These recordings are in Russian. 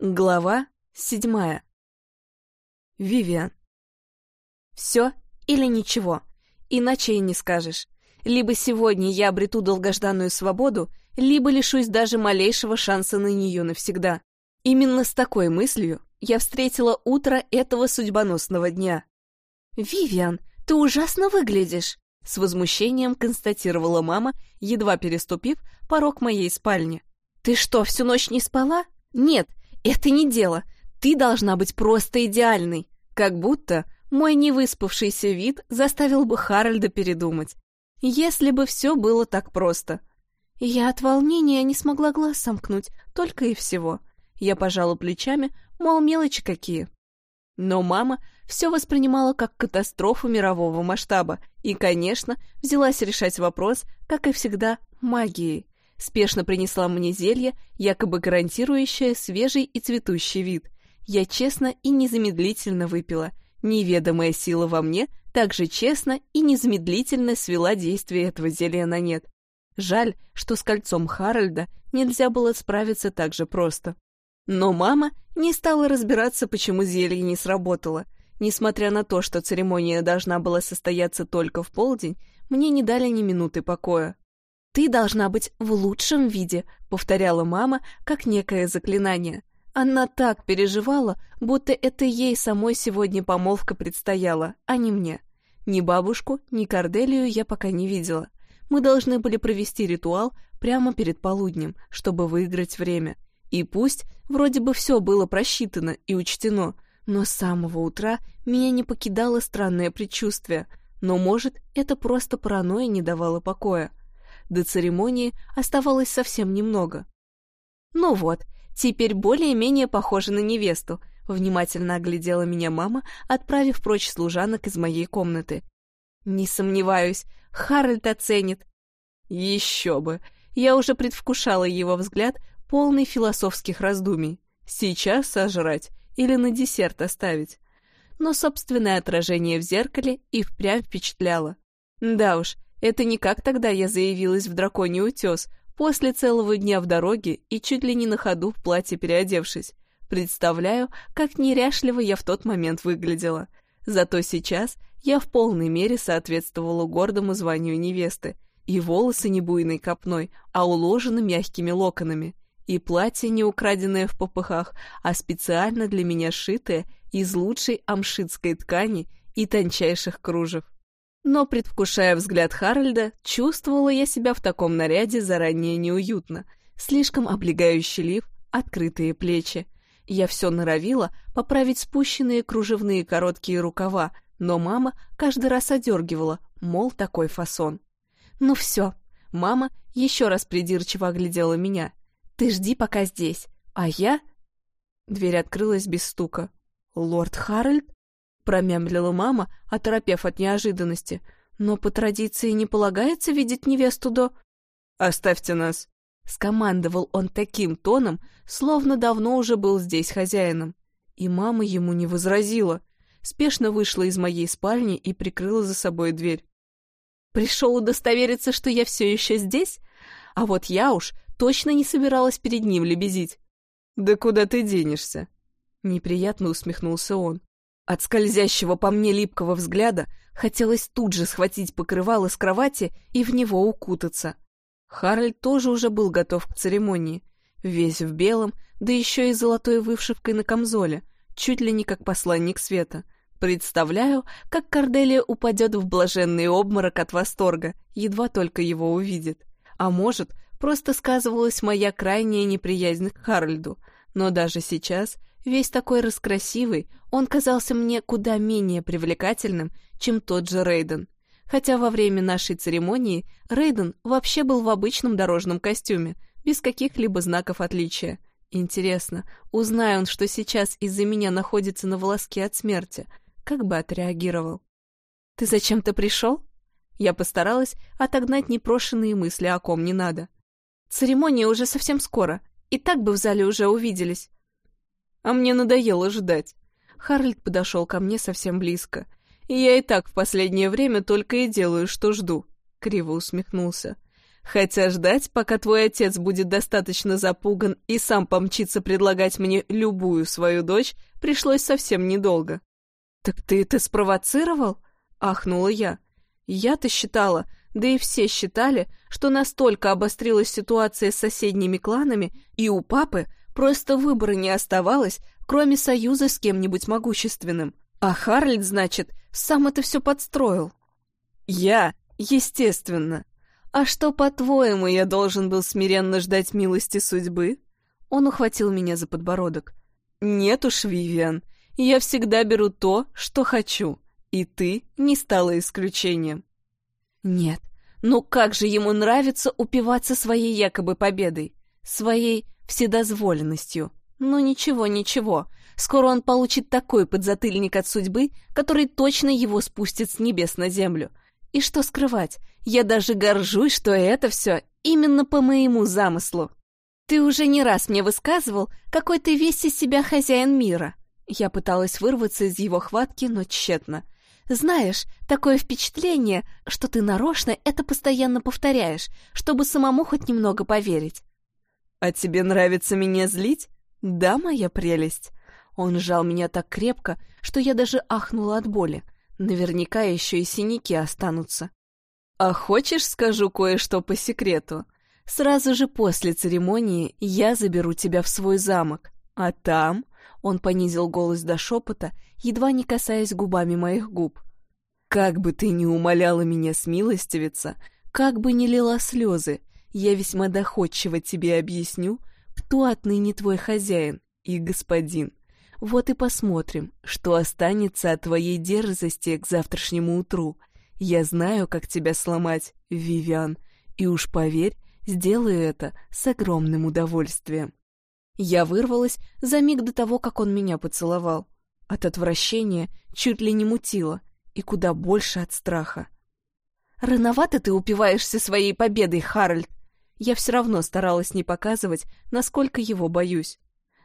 Глава седьмая. Вивиан. Все или ничего, иначе и не скажешь. Либо сегодня я обрету долгожданную свободу, либо лишусь даже малейшего шанса на нее навсегда. Именно с такой мыслью я встретила утро этого судьбоносного дня. «Вивиан, ты ужасно выглядишь!» С возмущением констатировала мама, едва переступив порог моей спальни. «Ты что, всю ночь не спала?» «Нет, это не дело. Ты должна быть просто идеальной. Как будто мой невыспавшийся вид заставил бы Харальда передумать. Если бы все было так просто. Я от волнения не смогла глаз сомкнуть, только и всего. Я пожала плечами, мол, мелочи какие. Но мама все воспринимала как катастрофу мирового масштаба и, конечно, взялась решать вопрос, как и всегда, магией спешно принесла мне зелье, якобы гарантирующее свежий и цветущий вид. Я честно и незамедлительно выпила. Неведомая сила во мне также честно и незамедлительно свела действие этого зелья на нет. Жаль, что с кольцом Харальда нельзя было справиться так же просто. Но мама не стала разбираться, почему зелье не сработало. Несмотря на то, что церемония должна была состояться только в полдень, мне не дали ни минуты покоя. «Ты должна быть в лучшем виде», — повторяла мама, как некое заклинание. Она так переживала, будто это ей самой сегодня помолвка предстояла, а не мне. Ни бабушку, ни Корделию я пока не видела. Мы должны были провести ритуал прямо перед полуднем, чтобы выиграть время. И пусть вроде бы все было просчитано и учтено, но с самого утра меня не покидало странное предчувствие. Но, может, это просто паранойя не давала покоя. До церемонии оставалось совсем немного. «Ну вот, теперь более-менее похожа на невесту», — внимательно оглядела меня мама, отправив прочь служанок из моей комнаты. «Не сомневаюсь, Харальд оценит». «Еще бы! Я уже предвкушала его взгляд, полный философских раздумий. Сейчас сожрать или на десерт оставить?» Но собственное отражение в зеркале и впрямь впечатляло. Да уж, это не как тогда я заявилась в драконий утес, после целого дня в дороге и чуть ли не на ходу в платье переодевшись. Представляю, как неряшливо я в тот момент выглядела. Зато сейчас я в полной мере соответствовала гордому званию невесты. И волосы не буйной копной, а уложены мягкими локонами. И платье не украденное в попыхах, а специально для меня сшитое из лучшей амшитской ткани и тончайших кружев. Но, предвкушая взгляд Харальда, чувствовала я себя в таком наряде заранее неуютно. Слишком облегающий лиф, открытые плечи. Я все норовила поправить спущенные кружевные короткие рукава, но мама каждый раз одергивала, мол, такой фасон. «Ну все». Мама еще раз придирчиво оглядела меня. «Ты жди пока здесь, а я...» Дверь открылась без стука. «Лорд Харальд?» Промямлила мама, оторопев от неожиданности. «Но по традиции не полагается видеть невесту до...» «Оставьте нас!» — скомандовал он таким тоном, словно давно уже был здесь хозяином. И мама ему не возразила. Спешно вышла из моей спальни и прикрыла за собой дверь. «Пришел удостовериться, что я все еще здесь? А вот я уж точно не собиралась перед ним лебезить». «Да куда ты денешься?» Неприятно усмехнулся он. От скользящего по мне липкого взгляда хотелось тут же схватить покрывало с кровати и в него укутаться. Харальд тоже уже был готов к церемонии, весь в белом, да еще и золотой вышивкой на камзоле, чуть ли не как посланник света. Представляю, как Корделия упадет в блаженный обморок от восторга, едва только его увидит. А может, просто сказывалась моя крайняя неприязнь к Харальду, но даже сейчас — Весь такой раскрасивый, он казался мне куда менее привлекательным, чем тот же Рейден. Хотя во время нашей церемонии Рейден вообще был в обычном дорожном костюме, без каких-либо знаков отличия. Интересно, узная он, что сейчас из-за меня находится на волоске от смерти, как бы отреагировал? «Ты зачем-то пришел?» Я постаралась отогнать непрошенные мысли, о ком не надо. «Церемония уже совсем скоро, и так бы в зале уже увиделись а мне надоело ждать. Харльд подошел ко мне совсем близко. И я и так в последнее время только и делаю, что жду. Криво усмехнулся. Хотя ждать, пока твой отец будет достаточно запуган и сам помчится предлагать мне любую свою дочь, пришлось совсем недолго. «Так ты это спровоцировал?» — ахнула я. Я-то считала, да и все считали, что настолько обострилась ситуация с соседними кланами, и у папы просто выбора не оставалось, кроме союза с кем-нибудь могущественным. А Харльд, значит, сам это все подстроил. Я, естественно. А что, по-твоему, я должен был смиренно ждать милости судьбы? Он ухватил меня за подбородок. Нет уж, Вивиан, я всегда беру то, что хочу, и ты не стала исключением. Нет, ну как же ему нравится упиваться своей якобы победой, своей вседозволенностью. Ну ничего, ничего, скоро он получит такой подзатыльник от судьбы, который точно его спустит с небес на землю. И что скрывать, я даже горжусь, что это все именно по моему замыслу. Ты уже не раз мне высказывал, какой ты весь из себя хозяин мира. Я пыталась вырваться из его хватки, но тщетно. Знаешь, такое впечатление, что ты нарочно это постоянно повторяешь, чтобы самому хоть немного поверить. А тебе нравится меня злить? Да, моя прелесть. Он сжал меня так крепко, что я даже ахнула от боли. Наверняка еще и синяки останутся. А хочешь, скажу кое-что по секрету? Сразу же после церемонии я заберу тебя в свой замок, а там...» Он понизил голос до шепота, едва не касаясь губами моих губ. «Как бы ты ни умоляла меня смилостивиться, как бы ни лила слезы, я весьма доходчиво тебе объясню, кто отныне твой хозяин и господин. Вот и посмотрим, что останется от твоей дерзости к завтрашнему утру. Я знаю, как тебя сломать, Вивиан, и уж поверь, сделаю это с огромным удовольствием. Я вырвалась за миг до того, как он меня поцеловал. От отвращения чуть ли не мутило, и куда больше от страха. «Рановато ты упиваешься своей победой, Харальд!» Я все равно старалась не показывать, насколько его боюсь.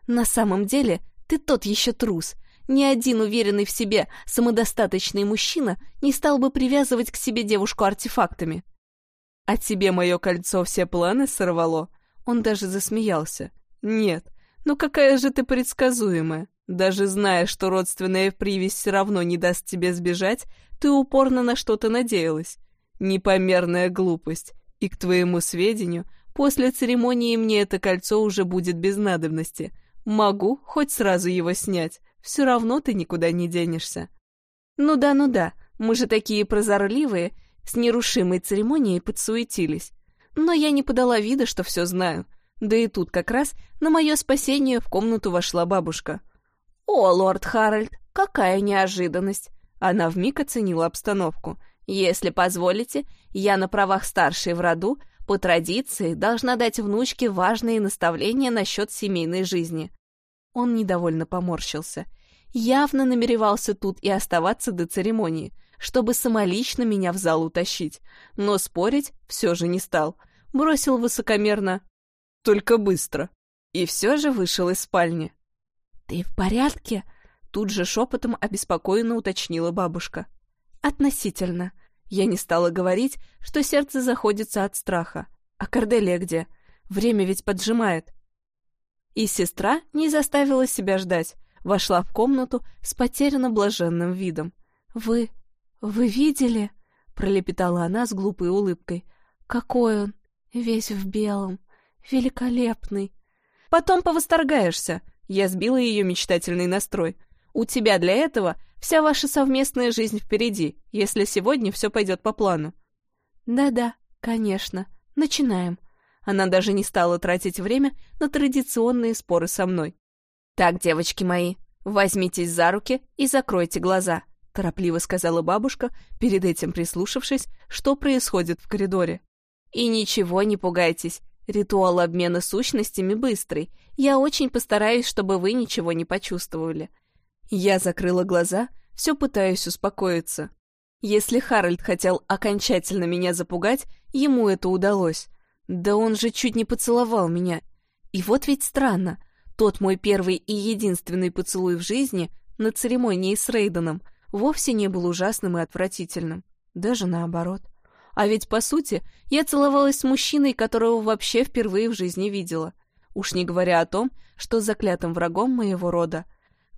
На самом деле ты тот еще трус. Ни один уверенный в себе, самодостаточный мужчина не стал бы привязывать к себе девушку артефактами. А тебе мое кольцо все планы сорвало? Он даже засмеялся. Нет, ну какая же ты предсказуемая. Даже зная, что родственная привязь все равно не даст тебе сбежать, ты упорно на что-то надеялась. Непомерная глупость. И, к твоему сведению, после церемонии мне это кольцо уже будет без надобности — Могу хоть сразу его снять, все равно ты никуда не денешься. Ну да, ну да, мы же такие прозорливые, с нерушимой церемонией подсуетились. Но я не подала вида, что все знаю. Да и тут как раз на мое спасение в комнату вошла бабушка. «О, лорд Харальд, какая неожиданность!» Она вмиг оценила обстановку. «Если позволите, я на правах старшей в роду по традиции должна дать внучке важные наставления насчет семейной жизни. Он недовольно поморщился. Явно намеревался тут и оставаться до церемонии, чтобы самолично меня в зал утащить. Но спорить все же не стал. Бросил высокомерно. Только быстро. И все же вышел из спальни. «Ты в порядке?» Тут же шепотом обеспокоенно уточнила бабушка. «Относительно». Я не стала говорить, что сердце заходится от страха. А Корделия где? Время ведь поджимает. И сестра не заставила себя ждать, вошла в комнату с потерянно блаженным видом. «Вы... вы видели?» — пролепетала она с глупой улыбкой. «Какой он! Весь в белом! Великолепный!» «Потом повосторгаешься!» — я сбила ее мечтательный настрой. «У тебя для этого вся ваша совместная жизнь впереди, если сегодня все пойдет по плану». «Да-да, конечно. Начинаем», она даже не стала тратить время на традиционные споры со мной. «Так, девочки мои, возьмитесь за руки и закройте глаза», торопливо сказала бабушка, перед этим прислушавшись, что происходит в коридоре. «И ничего не пугайтесь, ритуал обмена сущностями быстрый. Я очень постараюсь, чтобы вы ничего не почувствовали». Я закрыла глаза, все пытаясь успокоиться. Если Харальд хотел окончательно меня запугать, ему это удалось. Да он же чуть не поцеловал меня. И вот ведь странно. Тот мой первый и единственный поцелуй в жизни на церемонии с Рейденом вовсе не был ужасным и отвратительным. Даже наоборот. А ведь, по сути, я целовалась с мужчиной, которого вообще впервые в жизни видела. Уж не говоря о том, что заклятым врагом моего рода.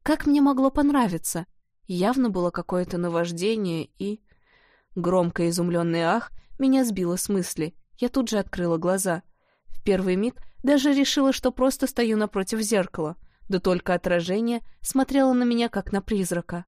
Как мне могло понравиться? Явно было какое-то наваждение и... Громко изумленный ах меня сбило с мысли. Я тут же открыла глаза. В первый миг даже решила, что просто стою напротив зеркала, да только отражение смотрело на меня, как на призрака.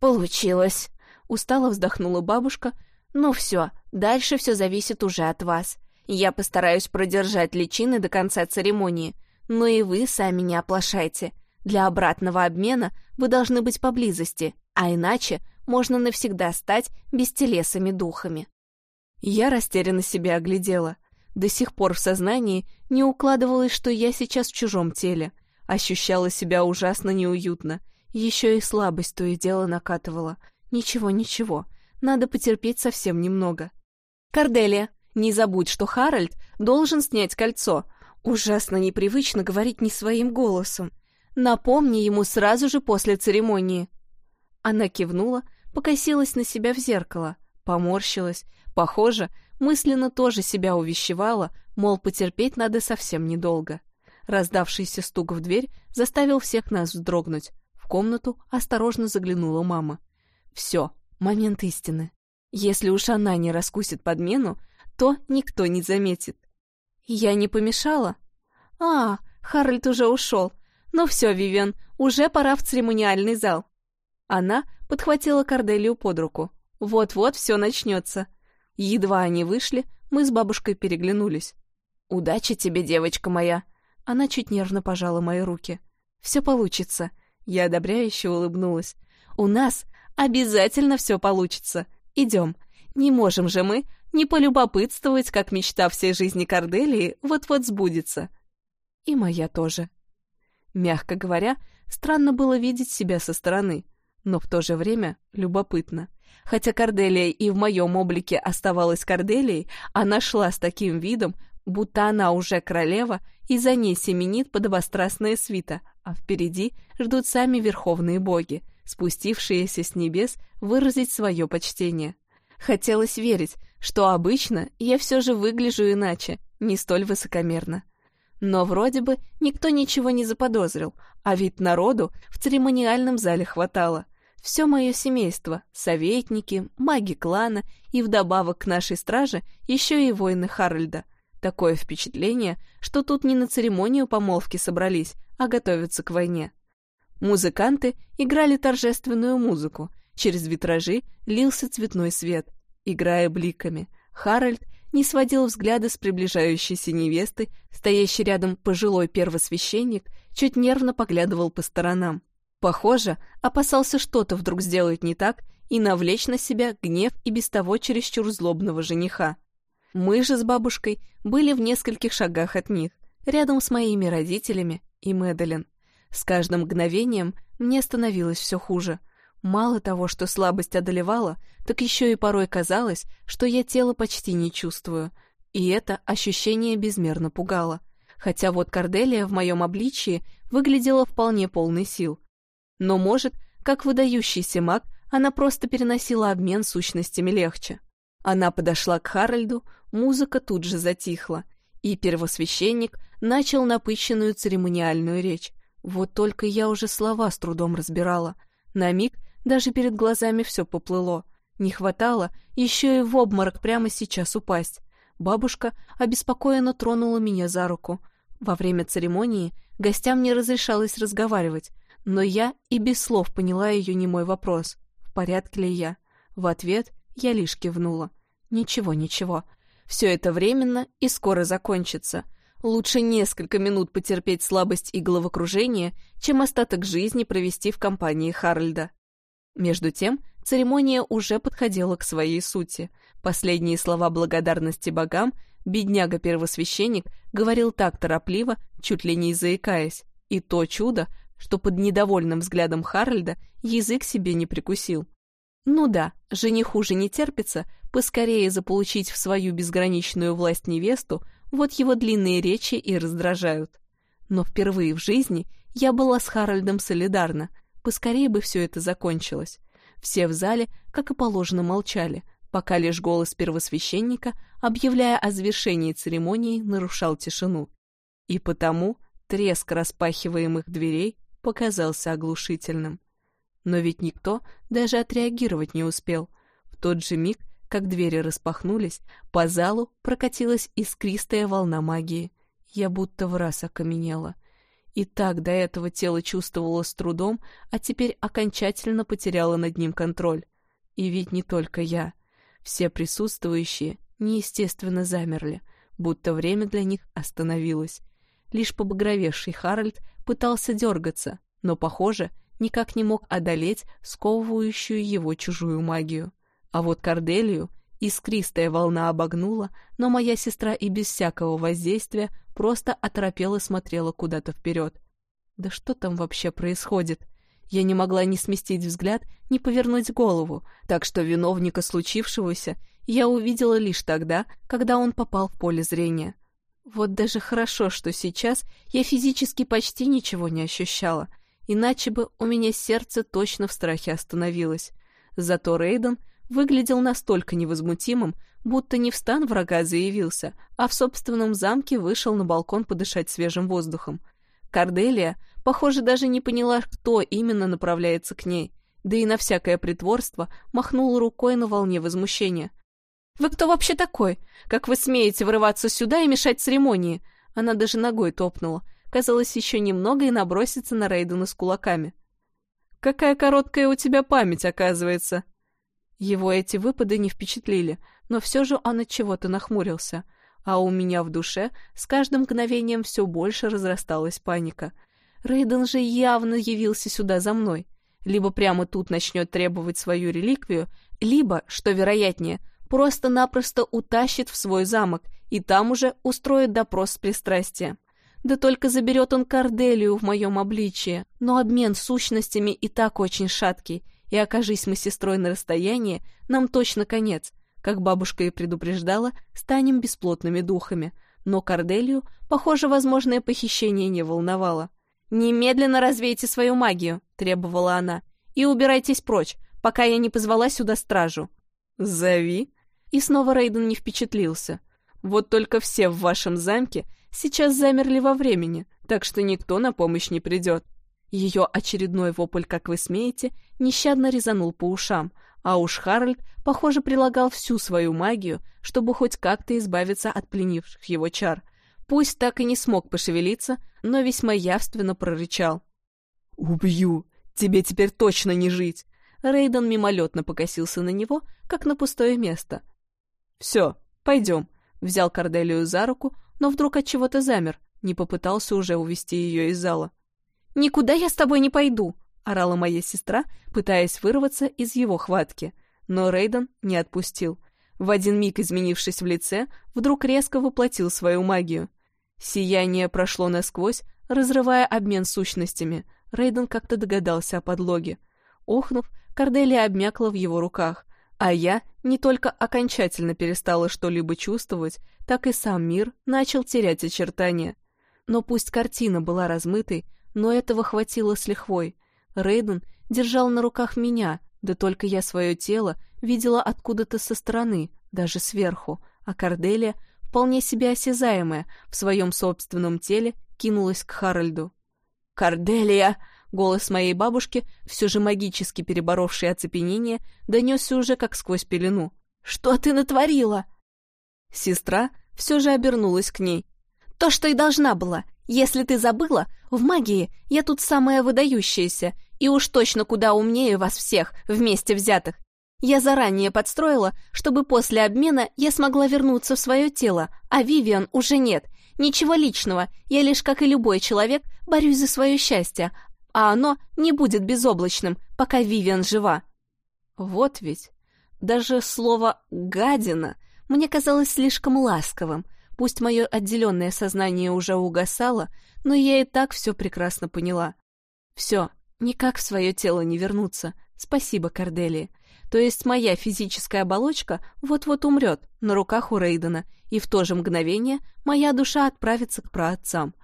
«Получилось!» — устало вздохнула бабушка. «Ну все, дальше все зависит уже от вас. Я постараюсь продержать личины до конца церемонии, но и вы сами не оплошайте. Для обратного обмена вы должны быть поблизости, а иначе можно навсегда стать бестелесыми духами». Я растерянно себя оглядела. До сих пор в сознании не укладывалось, что я сейчас в чужом теле. Ощущала себя ужасно неуютно. Еще и слабость то и дело накатывала. Ничего, ничего. Надо потерпеть совсем немного. «Корделия, не забудь, что Харальд должен снять кольцо. Ужасно непривычно говорить не своим голосом. Напомни ему сразу же после церемонии». Она кивнула, покосилась на себя в зеркало, поморщилась. Похоже, мысленно тоже себя увещевала, мол, потерпеть надо совсем недолго. Раздавшийся стук в дверь заставил всех нас вздрогнуть. В комнату осторожно заглянула мама. Все, момент истины. Если уж она не раскусит подмену, то никто не заметит. Я не помешала? А, Харальд уже ушел. Ну все, Вивен, уже пора в церемониальный зал. Она подхватила Корделию под руку. Вот-вот все начнется. Едва они вышли, мы с бабушкой переглянулись. «Удачи тебе, девочка моя!» Она чуть нервно пожала мои руки. «Все получится!» Я одобряюще улыбнулась. «У нас обязательно все получится! Идем! Не можем же мы не полюбопытствовать, как мечта всей жизни Корделии вот-вот сбудется!» И моя тоже. Мягко говоря, странно было видеть себя со стороны, но в то же время любопытно. Хотя Корделия и в моем облике оставалась Корделией, она шла с таким видом, будто она уже королева, и за ней семенит подобострастная свита, а впереди ждут сами верховные боги, спустившиеся с небес выразить свое почтение. Хотелось верить, что обычно я все же выгляжу иначе, не столь высокомерно. Но вроде бы никто ничего не заподозрил, а ведь народу в церемониальном зале хватало — все мое семейство, советники, маги клана и вдобавок к нашей страже еще и воины Харальда. Такое впечатление, что тут не на церемонию помолвки собрались, а готовятся к войне. Музыканты играли торжественную музыку, через витражи лился цветной свет, играя бликами. Харальд не сводил взгляда с приближающейся невесты, стоящий рядом пожилой первосвященник, чуть нервно поглядывал по сторонам. Похоже, опасался что-то вдруг сделать не так и навлечь на себя гнев и без того чересчур злобного жениха. Мы же с бабушкой были в нескольких шагах от них, рядом с моими родителями и Мэдалин. С каждым мгновением мне становилось все хуже. Мало того, что слабость одолевала, так еще и порой казалось, что я тело почти не чувствую, и это ощущение безмерно пугало. Хотя вот Корделия в моем обличии выглядела вполне полной сил — но, может, как выдающийся маг, она просто переносила обмен сущностями легче. Она подошла к Харальду, музыка тут же затихла, и первосвященник начал напыщенную церемониальную речь. Вот только я уже слова с трудом разбирала. На миг даже перед глазами все поплыло. Не хватало еще и в обморок прямо сейчас упасть. Бабушка обеспокоенно тронула меня за руку. Во время церемонии гостям не разрешалось разговаривать, но я и без слов поняла ее немой вопрос, в порядке ли я. В ответ я лишь кивнула. Ничего, ничего. Все это временно и скоро закончится. Лучше несколько минут потерпеть слабость и головокружение, чем остаток жизни провести в компании Харальда. Между тем, церемония уже подходила к своей сути. Последние слова благодарности богам бедняга-первосвященник говорил так торопливо, чуть ли не заикаясь. И то чудо, что под недовольным взглядом Харальда язык себе не прикусил. Ну да, жениху же не терпится поскорее заполучить в свою безграничную власть невесту, вот его длинные речи и раздражают. Но впервые в жизни я была с Харальдом солидарна, поскорее бы все это закончилось. Все в зале, как и положено, молчали, пока лишь голос первосвященника, объявляя о завершении церемонии, нарушал тишину. И потому треск распахиваемых дверей показался оглушительным. Но ведь никто даже отреагировать не успел. В тот же миг, как двери распахнулись, по залу прокатилась искристая волна магии. Я будто в раз окаменела. И так до этого тело чувствовало с трудом, а теперь окончательно потеряло над ним контроль. И ведь не только я. Все присутствующие неестественно замерли, будто время для них остановилось. Лишь побагровевший Харальд пытался дергаться, но, похоже, никак не мог одолеть сковывающую его чужую магию. А вот Корделию искристая волна обогнула, но моя сестра и без всякого воздействия просто оторопела смотрела куда-то вперед. Да что там вообще происходит? Я не могла ни сместить взгляд, ни повернуть голову, так что виновника случившегося я увидела лишь тогда, когда он попал в поле зрения. Вот даже хорошо, что сейчас я физически почти ничего не ощущала, иначе бы у меня сердце точно в страхе остановилось. Зато Рейден выглядел настолько невозмутимым, будто не в стан врага заявился, а в собственном замке вышел на балкон подышать свежим воздухом. Корделия, похоже, даже не поняла, кто именно направляется к ней, да и на всякое притворство махнула рукой на волне возмущения. «Вы кто вообще такой? Как вы смеете врываться сюда и мешать церемонии?» Она даже ногой топнула. Казалось, еще немного и набросится на Рейдена с кулаками. «Какая короткая у тебя память, оказывается!» Его эти выпады не впечатлили, но все же он от чего-то нахмурился. А у меня в душе с каждым мгновением все больше разрасталась паника. Рейден же явно явился сюда за мной. Либо прямо тут начнет требовать свою реликвию, либо, что вероятнее, просто-напросто утащит в свой замок и там уже устроит допрос с пристрастием. Да только заберет он Корделию в моем обличии, но обмен сущностями и так очень шаткий, и окажись мы сестрой на расстоянии, нам точно конец. Как бабушка и предупреждала, станем бесплотными духами. Но Корделию, похоже, возможное похищение не волновало. «Немедленно развейте свою магию», — требовала она, — «и убирайтесь прочь, пока я не позвала сюда стражу». «Зови», и снова Рейден не впечатлился. Вот только все в вашем замке сейчас замерли во времени, так что никто на помощь не придет. Ее очередной вопль, как вы смеете, нещадно резанул по ушам, а уж Харальд, похоже, прилагал всю свою магию, чтобы хоть как-то избавиться от пленивших его чар. Пусть так и не смог пошевелиться, но весьма явственно прорычал. «Убью! Тебе теперь точно не жить!» Рейден мимолетно покосился на него, как на пустое место, «Все, пойдем», — взял Корделию за руку, но вдруг от чего то замер, не попытался уже увести ее из зала. «Никуда я с тобой не пойду», — орала моя сестра, пытаясь вырваться из его хватки. Но Рейден не отпустил. В один миг изменившись в лице, вдруг резко воплотил свою магию. Сияние прошло насквозь, разрывая обмен сущностями. Рейден как-то догадался о подлоге. Охнув, Корделия обмякла в его руках, а я не только окончательно перестала что-либо чувствовать, так и сам мир начал терять очертания. Но пусть картина была размытой, но этого хватило с лихвой. Рейден держал на руках меня, да только я свое тело видела откуда-то со стороны, даже сверху, а Корделия, вполне себе осязаемая, в своем собственном теле кинулась к Харальду. «Корделия!» Голос моей бабушки, все же магически переборовший оцепенение, донесся уже как сквозь пелену. «Что ты натворила?» Сестра все же обернулась к ней. «То, что и должна была. Если ты забыла, в магии я тут самая выдающаяся, и уж точно куда умнее вас всех, вместе взятых. Я заранее подстроила, чтобы после обмена я смогла вернуться в свое тело, а Вивиан уже нет. Ничего личного, я лишь, как и любой человек, борюсь за свое счастье, а оно не будет безоблачным, пока Вивиан жива. Вот ведь. Даже слово «гадина» мне казалось слишком ласковым. Пусть мое отделенное сознание уже угасало, но я и так все прекрасно поняла. Все, никак в свое тело не вернуться. Спасибо, Корделии. То есть моя физическая оболочка вот-вот умрет на руках у Рейдена, и в то же мгновение моя душа отправится к праотцам.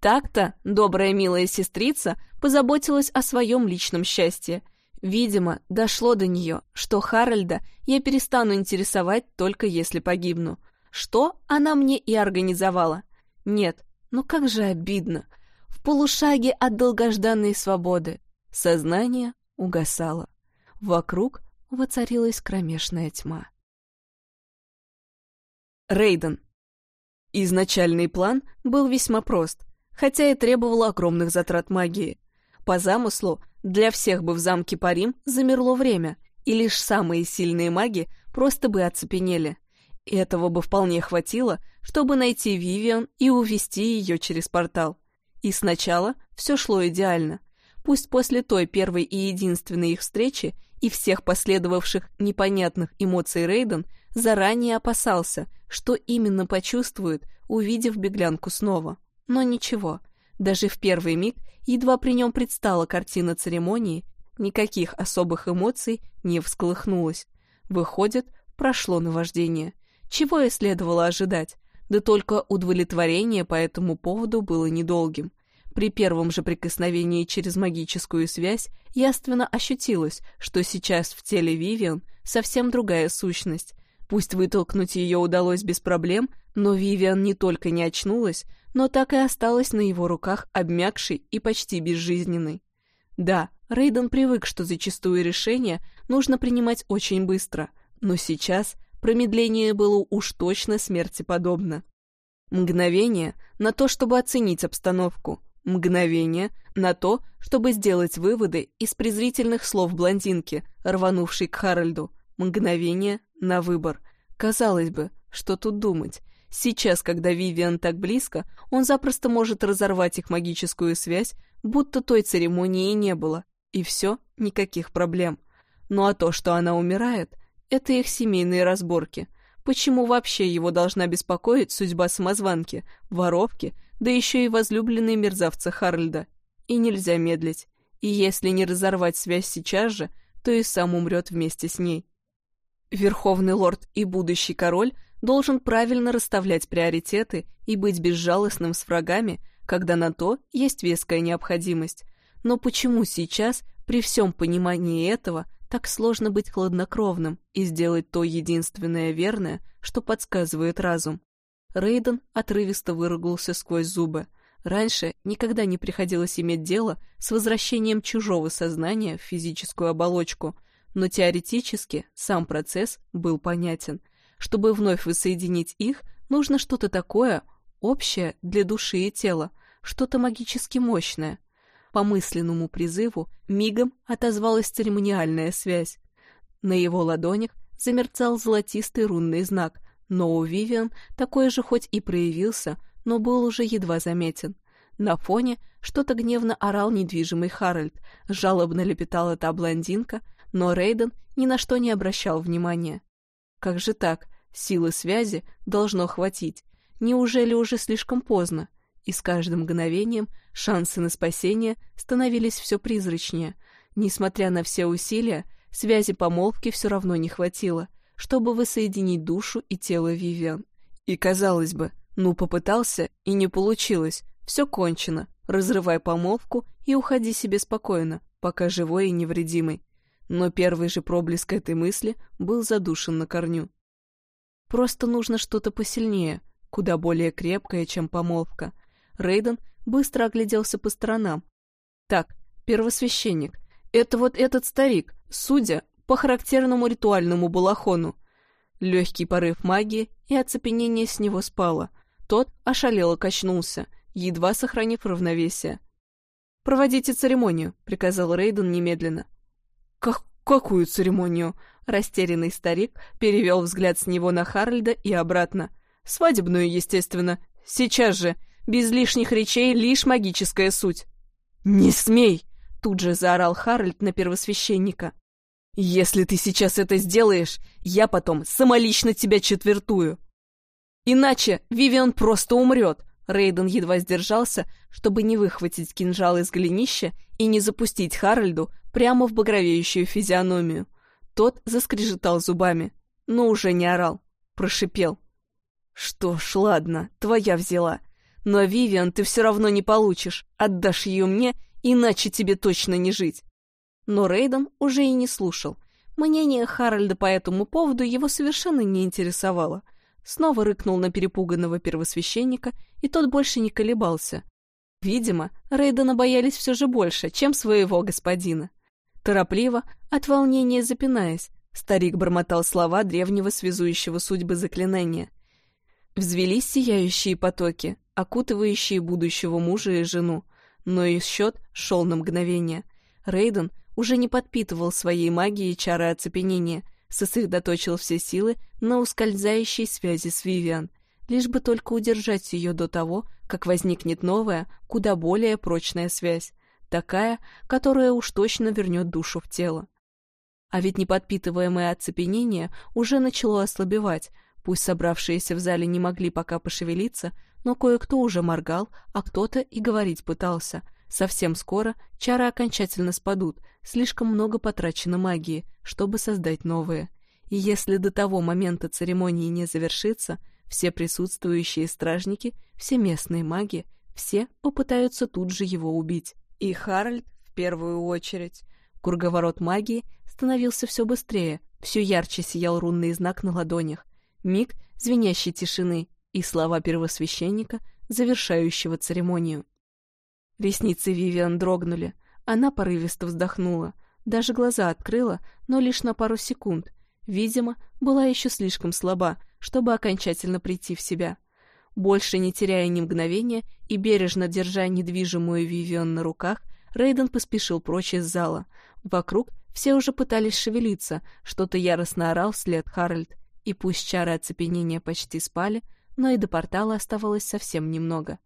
Так-то добрая милая сестрица позаботилась о своем личном счастье. Видимо, дошло до нее, что Харальда я перестану интересовать только если погибну. Что она мне и организовала. Нет, ну как же обидно. В полушаге от долгожданной свободы. Сознание угасало. Вокруг воцарилась кромешная тьма. Рейден. Изначальный план был весьма прост, хотя и требовал огромных затрат магии. По замыслу, для всех бы в замке Парим замерло время, и лишь самые сильные маги просто бы оцепенели. Этого бы вполне хватило, чтобы найти Вивиан и увести ее через портал. И сначала все шло идеально. Пусть после той первой и единственной их встречи и всех последовавших непонятных эмоций Рейден заранее опасался, что именно почувствует, увидев беглянку снова. Но ничего, даже в первый миг, едва при нем предстала картина церемонии, никаких особых эмоций не всколыхнулось. Выходит, прошло наваждение. Чего и следовало ожидать, да только удовлетворение по этому поводу было недолгим. При первом же прикосновении через магическую связь яственно ощутилось, что сейчас в теле Вивиан совсем другая сущность. Пусть вытолкнуть ее удалось без проблем, но Вивиан не только не очнулась, но так и осталась на его руках обмякшей и почти безжизненной. Да, Рейден привык, что зачастую решения нужно принимать очень быстро, но сейчас промедление было уж точно смерти подобно. Мгновение на то, чтобы оценить обстановку, мгновение на то, чтобы сделать выводы из презрительных слов блондинки, рванувшей к Харальду, мгновение на выбор. Казалось бы, что тут думать? Сейчас, когда Вивиан так близко, он запросто может разорвать их магическую связь, будто той церемонии и не было. И все, никаких проблем. Ну а то, что она умирает, это их семейные разборки. Почему вообще его должна беспокоить судьба самозванки, воровки, да еще и возлюбленной мерзавца Харльда? И нельзя медлить. И если не разорвать связь сейчас же, то и сам умрет вместе с ней. Верховный лорд и будущий король должен правильно расставлять приоритеты и быть безжалостным с врагами, когда на то есть веская необходимость. Но почему сейчас, при всем понимании этого, так сложно быть хладнокровным и сделать то единственное верное, что подсказывает разум? Рейден отрывисто выругался сквозь зубы. Раньше никогда не приходилось иметь дело с возвращением чужого сознания в физическую оболочку, но теоретически сам процесс был понятен — чтобы вновь воссоединить их, нужно что-то такое, общее для души и тела, что-то магически мощное. По мысленному призыву мигом отозвалась церемониальная связь. На его ладонях замерцал золотистый рунный знак, но у Вивиан такой же хоть и проявился, но был уже едва заметен. На фоне что-то гневно орал недвижимый Харальд, жалобно лепетала та блондинка, но Рейден ни на что не обращал внимания. Как же так? Силы связи должно хватить. Неужели уже слишком поздно? И с каждым мгновением шансы на спасение становились все призрачнее. Несмотря на все усилия, связи помолвки все равно не хватило, чтобы воссоединить душу и тело Вивиан. И, казалось бы, ну попытался, и не получилось, все кончено, разрывай помолвку и уходи себе спокойно, пока живой и невредимый но первый же проблеск этой мысли был задушен на корню. Просто нужно что-то посильнее, куда более крепкое, чем помолвка. Рейден быстро огляделся по сторонам. Так, первосвященник, это вот этот старик, судя по характерному ритуальному балахону. Легкий порыв магии, и оцепенение с него спало. Тот ошалело качнулся, едва сохранив равновесие. «Проводите церемонию», — приказал Рейден немедленно. Как какую церемонию? Растерянный старик перевел взгляд с него на Харальда и обратно. Свадебную, естественно. Сейчас же. Без лишних речей, лишь магическая суть. «Не смей!» — тут же заорал Харальд на первосвященника. «Если ты сейчас это сделаешь, я потом самолично тебя четвертую. Иначе Вивиан просто умрет!» Рейден едва сдержался, чтобы не выхватить кинжал из голенища и не запустить Харальду прямо в багровеющую физиономию. Тот заскрежетал зубами, но уже не орал, прошипел. «Что ж, ладно, твоя взяла. Но Вивиан ты все равно не получишь, отдашь ее мне, иначе тебе точно не жить». Но Рейден уже и не слушал. Мнение Харальда по этому поводу его совершенно не интересовало. Снова рыкнул на перепуганного первосвященника, и тот больше не колебался. Видимо, Рейдена боялись все же больше, чем своего господина. Торопливо, от волнения запинаясь, старик бормотал слова древнего связующего судьбы заклинания. Взвелись сияющие потоки, окутывающие будущего мужа и жену, но и счет шел на мгновение. Рейден уже не подпитывал своей магией чары оцепенения, сосредоточил все силы на ускользающей связи с Вивиан, лишь бы только удержать ее до того, как возникнет новая, куда более прочная связь, такая, которая уж точно вернет душу в тело. А ведь неподпитываемое оцепенение уже начало ослабевать, пусть собравшиеся в зале не могли пока пошевелиться, но кое-кто уже моргал, а кто-то и говорить пытался. Совсем скоро чары окончательно спадут, слишком много потрачено магии, чтобы создать новые. И если до того момента церемонии не завершится, все присутствующие стражники, все местные маги, все попытаются тут же его убить. И Харальд в первую очередь. Круговорот магии становился все быстрее, все ярче сиял рунный знак на ладонях. Миг звенящей тишины и слова первосвященника, завершающего церемонию. Ресницы Вивиан дрогнули, она порывисто вздохнула, даже глаза открыла, но лишь на пару секунд. Видимо, была еще слишком слаба, чтобы окончательно прийти в себя. Больше не теряя ни мгновения и бережно держа недвижимую Вивиан на руках, Рейден поспешил прочь из зала. Вокруг все уже пытались шевелиться, что-то яростно орал вслед Харальд, и пусть чары оцепенения почти спали, но и до портала оставалось совсем немного.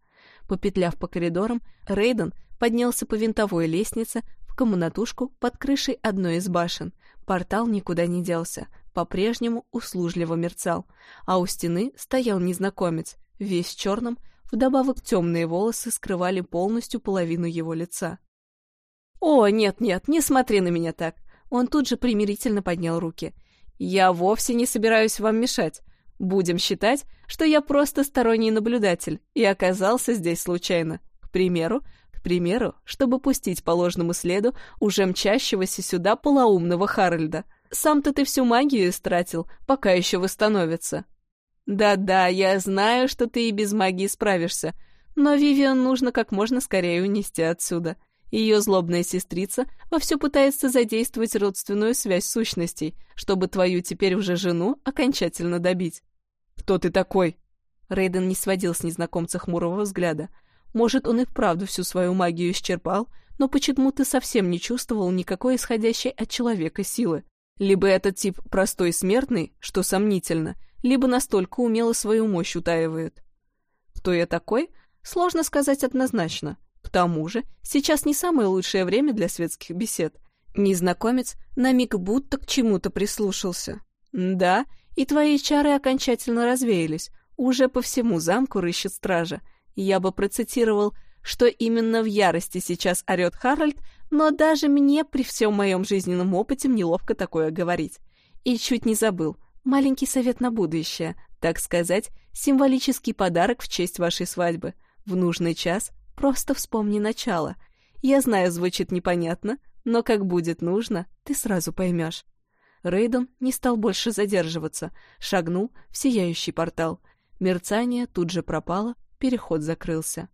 Попетляв по коридорам, Рейден поднялся по винтовой лестнице в комнатушку под крышей одной из башен. Портал никуда не делся, по-прежнему услужливо мерцал, а у стены стоял незнакомец, весь в черном, вдобавок темные волосы скрывали полностью половину его лица. «О, нет-нет, не смотри на меня так!» Он тут же примирительно поднял руки. «Я вовсе не собираюсь вам мешать. Будем считать, что я просто сторонний наблюдатель и оказался здесь случайно. К примеру, к примеру, чтобы пустить по ложному следу уже мчащегося сюда полоумного Харальда. Сам-то ты всю магию истратил, пока еще восстановится. Да-да, я знаю, что ты и без магии справишься, но Вивиан нужно как можно скорее унести отсюда. Ее злобная сестрица вовсю пытается задействовать родственную связь сущностей, чтобы твою теперь уже жену окончательно добить. «Кто ты такой?» Рейден не сводил с незнакомца хмурого взгляда. Может, он и вправду всю свою магию исчерпал, но почему ты совсем не чувствовал никакой исходящей от человека силы? Либо этот тип простой смертный, что сомнительно, либо настолько умело свою мощь утаивает. Кто я такой? Сложно сказать однозначно. К тому же, сейчас не самое лучшее время для светских бесед. Незнакомец на миг будто к чему-то прислушался. Да, и твои чары окончательно развеялись. Уже по всему замку рыщет стража. Я бы процитировал, что именно в ярости сейчас орет Харальд, но даже мне при всем моем жизненном опыте неловко такое говорить. И чуть не забыл. Маленький совет на будущее, так сказать, символический подарок в честь вашей свадьбы. В нужный час просто вспомни начало. Я знаю, звучит непонятно, но как будет нужно, ты сразу поймешь. Рейден не стал больше задерживаться, шагнул в сияющий портал. Мерцание тут же пропало, переход закрылся.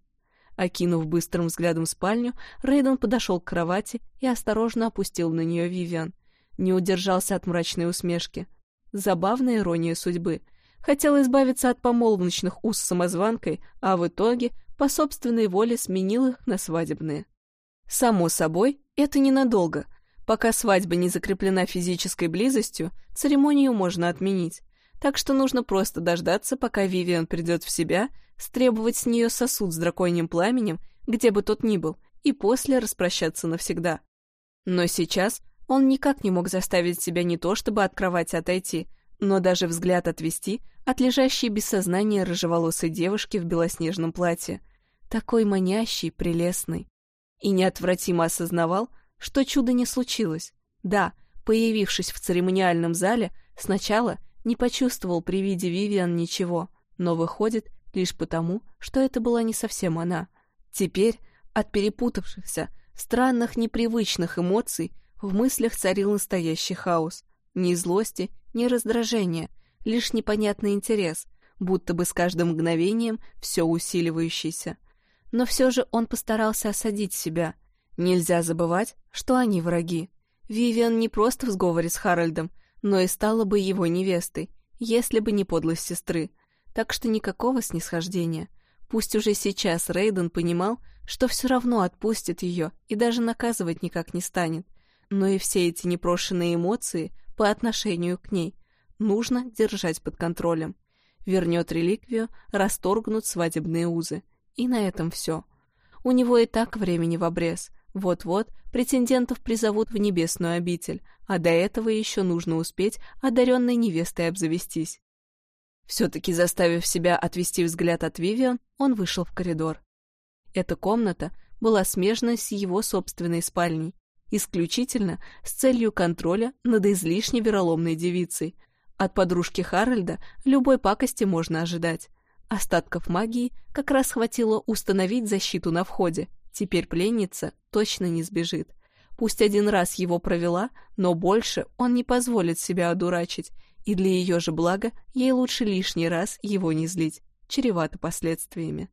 Окинув быстрым взглядом спальню, Рейден подошел к кровати и осторожно опустил на нее Вивиан. Не удержался от мрачной усмешки — Забавная ирония судьбы. Хотел избавиться от помолвочных уз с самозванкой, а в итоге по собственной воле сменил их на свадебные. Само собой, это ненадолго. Пока свадьба не закреплена физической близостью, церемонию можно отменить. Так что нужно просто дождаться, пока Вивиан придет в себя, стребовать с нее сосуд с драконьим пламенем, где бы тот ни был, и после распрощаться навсегда. Но сейчас он никак не мог заставить себя не то чтобы от кровати отойти, но даже взгляд отвести от лежащей без сознания рыжеволосой девушки в белоснежном платье. Такой манящий, прелестный. И неотвратимо осознавал, что чудо не случилось. Да, появившись в церемониальном зале, сначала не почувствовал при виде Вивиан ничего, но выходит лишь потому, что это была не совсем она. Теперь от перепутавшихся, странных, непривычных эмоций В мыслях царил настоящий хаос. Ни злости, ни раздражения, лишь непонятный интерес, будто бы с каждым мгновением все усиливающийся. Но все же он постарался осадить себя. Нельзя забывать, что они враги. Вивиан не просто в сговоре с Харальдом, но и стала бы его невестой, если бы не подлость сестры. Так что никакого снисхождения. Пусть уже сейчас Рейден понимал, что все равно отпустит ее и даже наказывать никак не станет. Но и все эти непрошенные эмоции по отношению к ней нужно держать под контролем. Вернет реликвию, расторгнут свадебные узы. И на этом все. У него и так времени в обрез. Вот-вот претендентов призовут в небесную обитель, а до этого еще нужно успеть одаренной невестой обзавестись. Все-таки заставив себя отвести взгляд от Вивиан, он вышел в коридор. Эта комната была смежна с его собственной спальней, исключительно с целью контроля над излишне вероломной девицей. От подружки Харальда любой пакости можно ожидать. Остатков магии как раз хватило установить защиту на входе. Теперь пленница точно не сбежит. Пусть один раз его провела, но больше он не позволит себя одурачить и для ее же блага ей лучше лишний раз его не злить, чревато последствиями.